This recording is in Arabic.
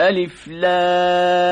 ألف لام.